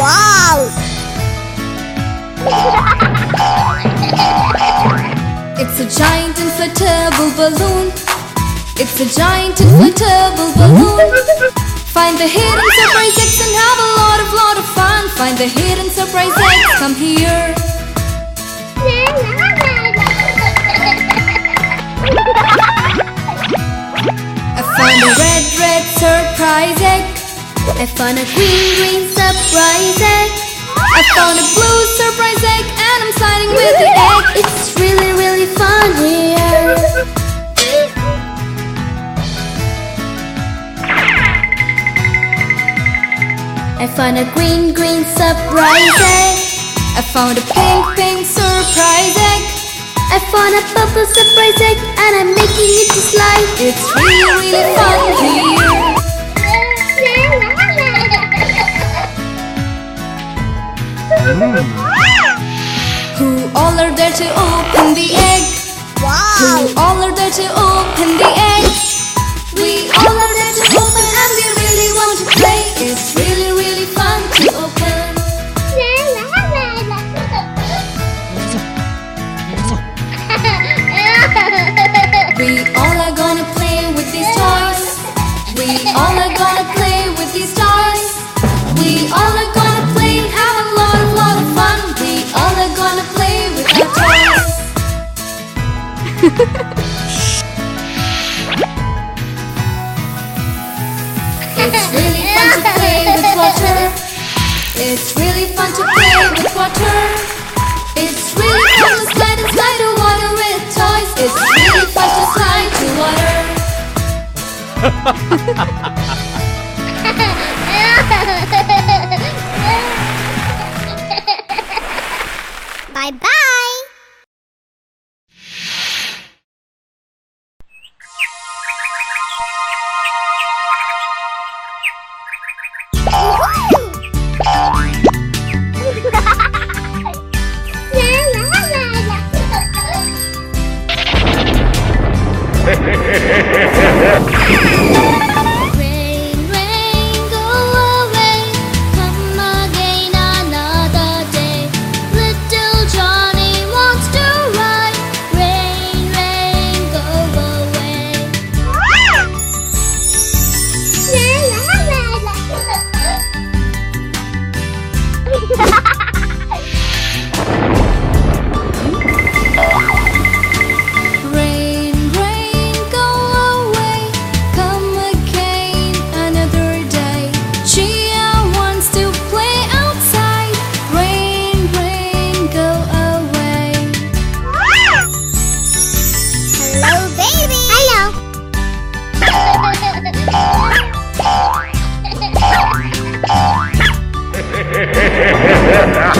Wow! It's a giant inflatable balloon. It's a giant inflatable balloon. Find the hidden surprise X and have a lot of lot of fun. Find the hidden surprise X. Come here. I found a green, green surprise egg. I found a blue surprise egg And I'm sliding with the egg. It's really, really fun here I found a green, green surprise egg. I found a pink, pink surprise egg. I found a purple surprise egg And I'm making it to slide It's really Yeah.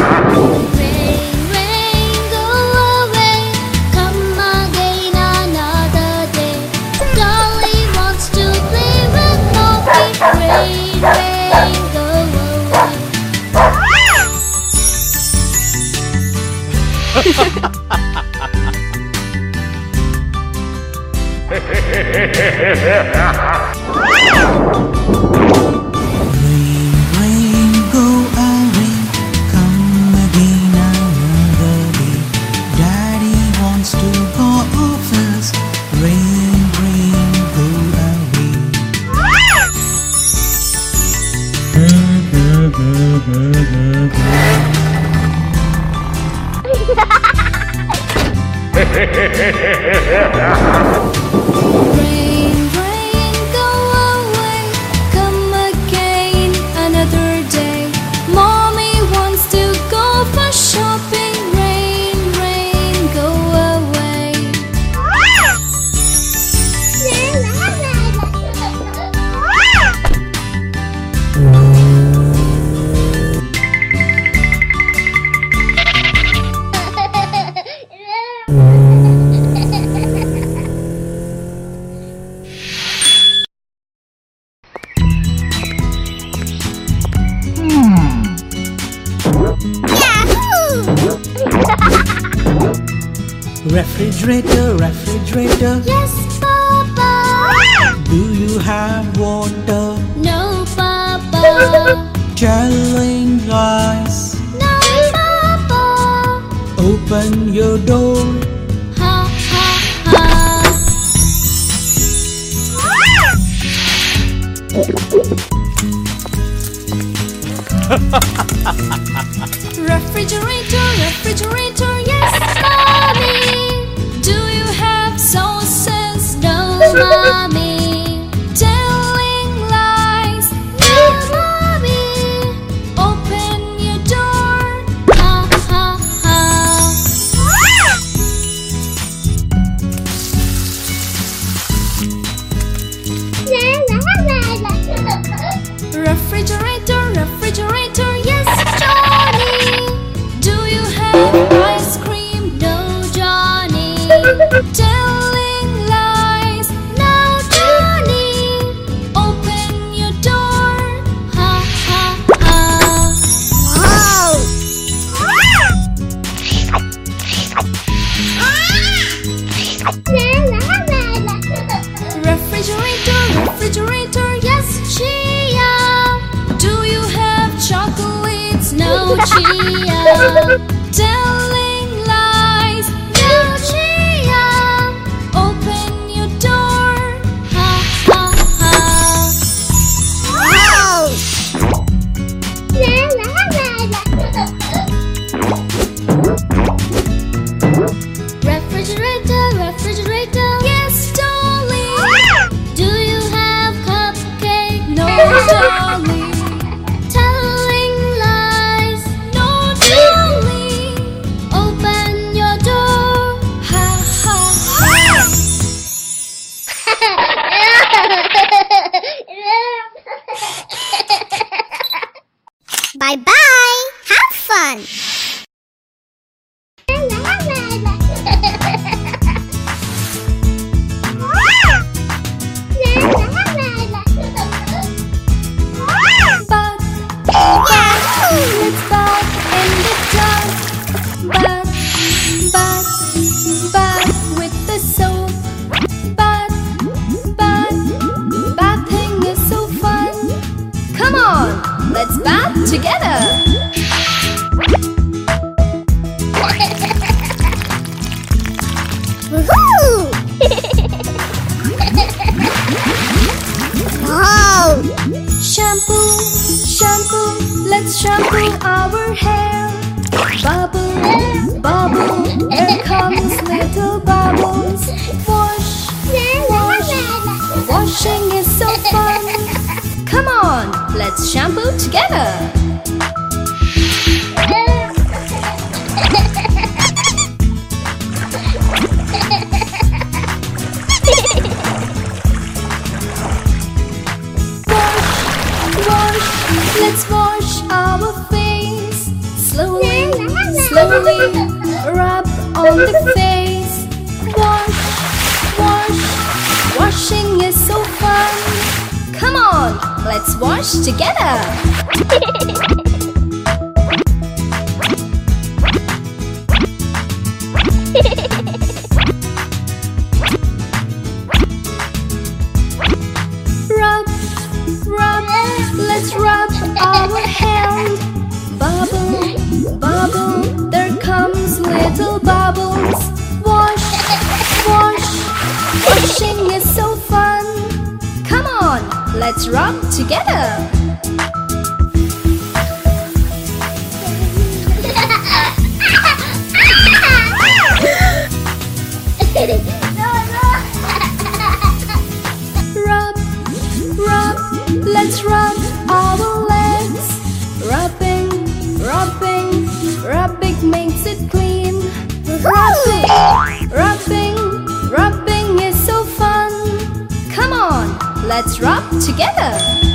Rain. Refrigerator, refrigerator. Yes, Papa. Do you have water? No, Papa. Chilling ice. No, Papa. Open your door. Ha, ha, ha. refrigerator, refrigerator. Refrigerator, refrigerator, yes, Johnny. Do you have ice cream? No, Johnny. Chia. Telling lies? No, Chia. Open your door. Ha ha ha. Refrigerator, refrigerator, yes, darling. Do you have cupcake? No, rub on the face. Wash, wash, washing is so fun. Come on, let's wash together. let's rub together. Let's rub together.